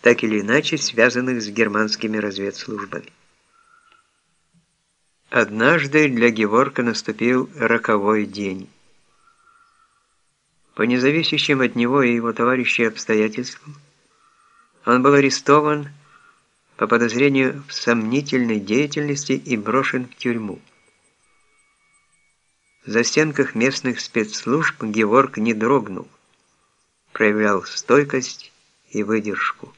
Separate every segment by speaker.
Speaker 1: так или иначе связанных с германскими разведслужбами. Однажды для Геворка наступил роковой день. По независящим от него и его товарищей обстоятельствам, он был арестован по подозрению в сомнительной деятельности и брошен в тюрьму. В застенках местных спецслужб Геворг не дрогнул, проявлял стойкость и выдержку.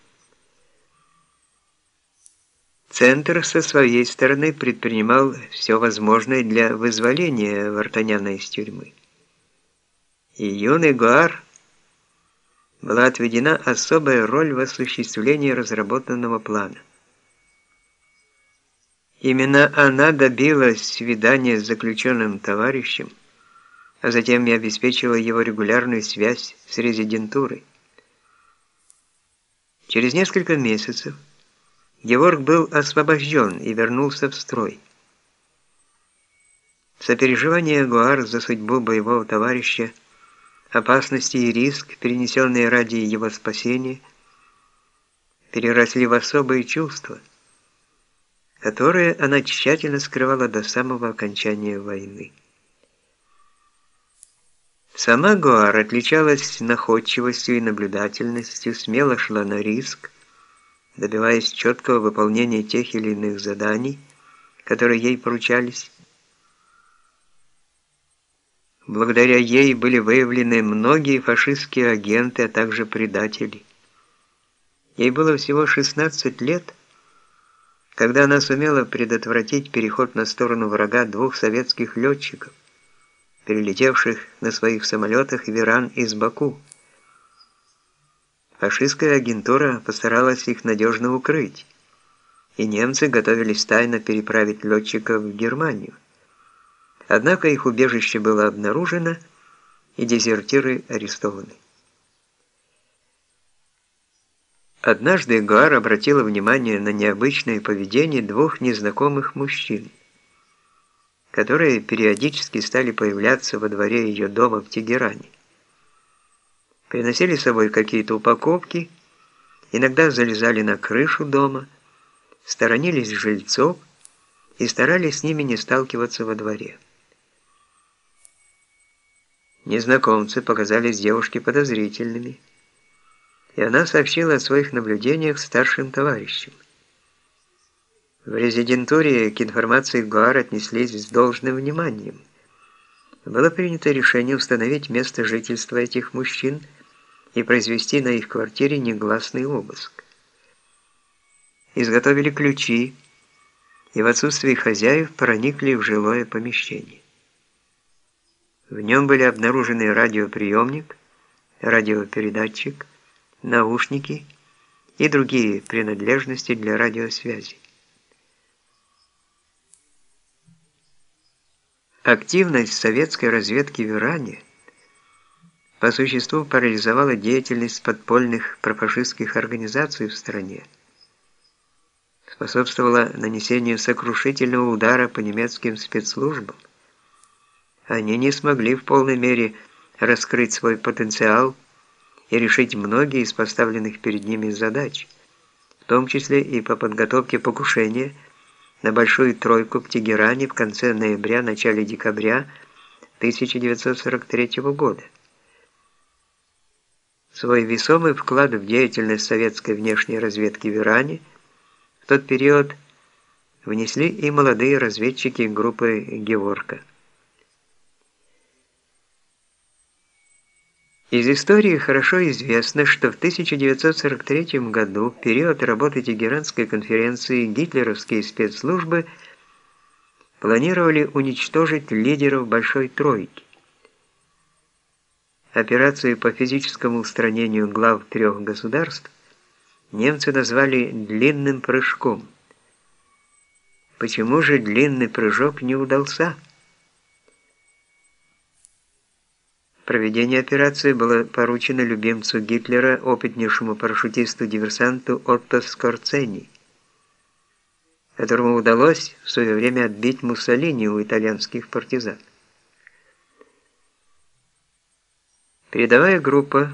Speaker 1: Центр со своей стороны предпринимал все возможное для вызволения Вартаняна из тюрьмы. И юный Гуар была отведена особая роль в осуществлении разработанного плана. Именно она добилась свидания с заключенным товарищем, а затем и обеспечила его регулярную связь с резидентурой. Через несколько месяцев Геворг был освобожден и вернулся в строй. Сопереживание Гуар за судьбу боевого товарища, опасности и риск, перенесенные ради его спасения, переросли в особые чувства, которые она тщательно скрывала до самого окончания войны. Сама Гуар отличалась находчивостью и наблюдательностью, смело шла на риск, добиваясь четкого выполнения тех или иных заданий, которые ей поручались. Благодаря ей были выявлены многие фашистские агенты, а также предатели. Ей было всего 16 лет, когда она сумела предотвратить переход на сторону врага двух советских летчиков, перелетевших на своих самолетах в Иран из Баку. Фашистская агентура постаралась их надежно укрыть, и немцы готовились тайно переправить летчиков в Германию. Однако их убежище было обнаружено, и дезертиры арестованы. Однажды Гуар обратила внимание на необычное поведение двух незнакомых мужчин, которые периодически стали появляться во дворе ее дома в Тегеране приносили с собой какие-то упаковки, иногда залезали на крышу дома, сторонились жильцов и старались с ними не сталкиваться во дворе. Незнакомцы показались девушке подозрительными, и она сообщила о своих наблюдениях старшим товарищам. В резидентуре к информации ГУАР отнеслись с должным вниманием. Было принято решение установить место жительства этих мужчин – и произвести на их квартире негласный обыск. Изготовили ключи и в отсутствие хозяев проникли в жилое помещение. В нем были обнаружены радиоприемник, радиопередатчик, наушники и другие принадлежности для радиосвязи. Активность советской разведки в Иране – по существу парализовала деятельность подпольных профашистских организаций в стране, способствовала нанесению сокрушительного удара по немецким спецслужбам. Они не смогли в полной мере раскрыть свой потенциал и решить многие из поставленных перед ними задач, в том числе и по подготовке покушения на Большую Тройку в Тегеране в конце ноября-начале декабря 1943 года. Свой весомый вклад в деятельность советской внешней разведки в Иране в тот период внесли и молодые разведчики группы Геворка. Из истории хорошо известно, что в 1943 году, в период работы Тегеранской конференции, гитлеровские спецслужбы планировали уничтожить лидеров Большой Тройки. Операцию по физическому устранению глав трех государств немцы назвали «длинным прыжком». Почему же длинный прыжок не удался? Проведение операции было поручено любимцу Гитлера, опытнейшему парашютисту-диверсанту Отто Скорцени, которому удалось в свое время отбить Муссолини у итальянских партизан. Передовая группа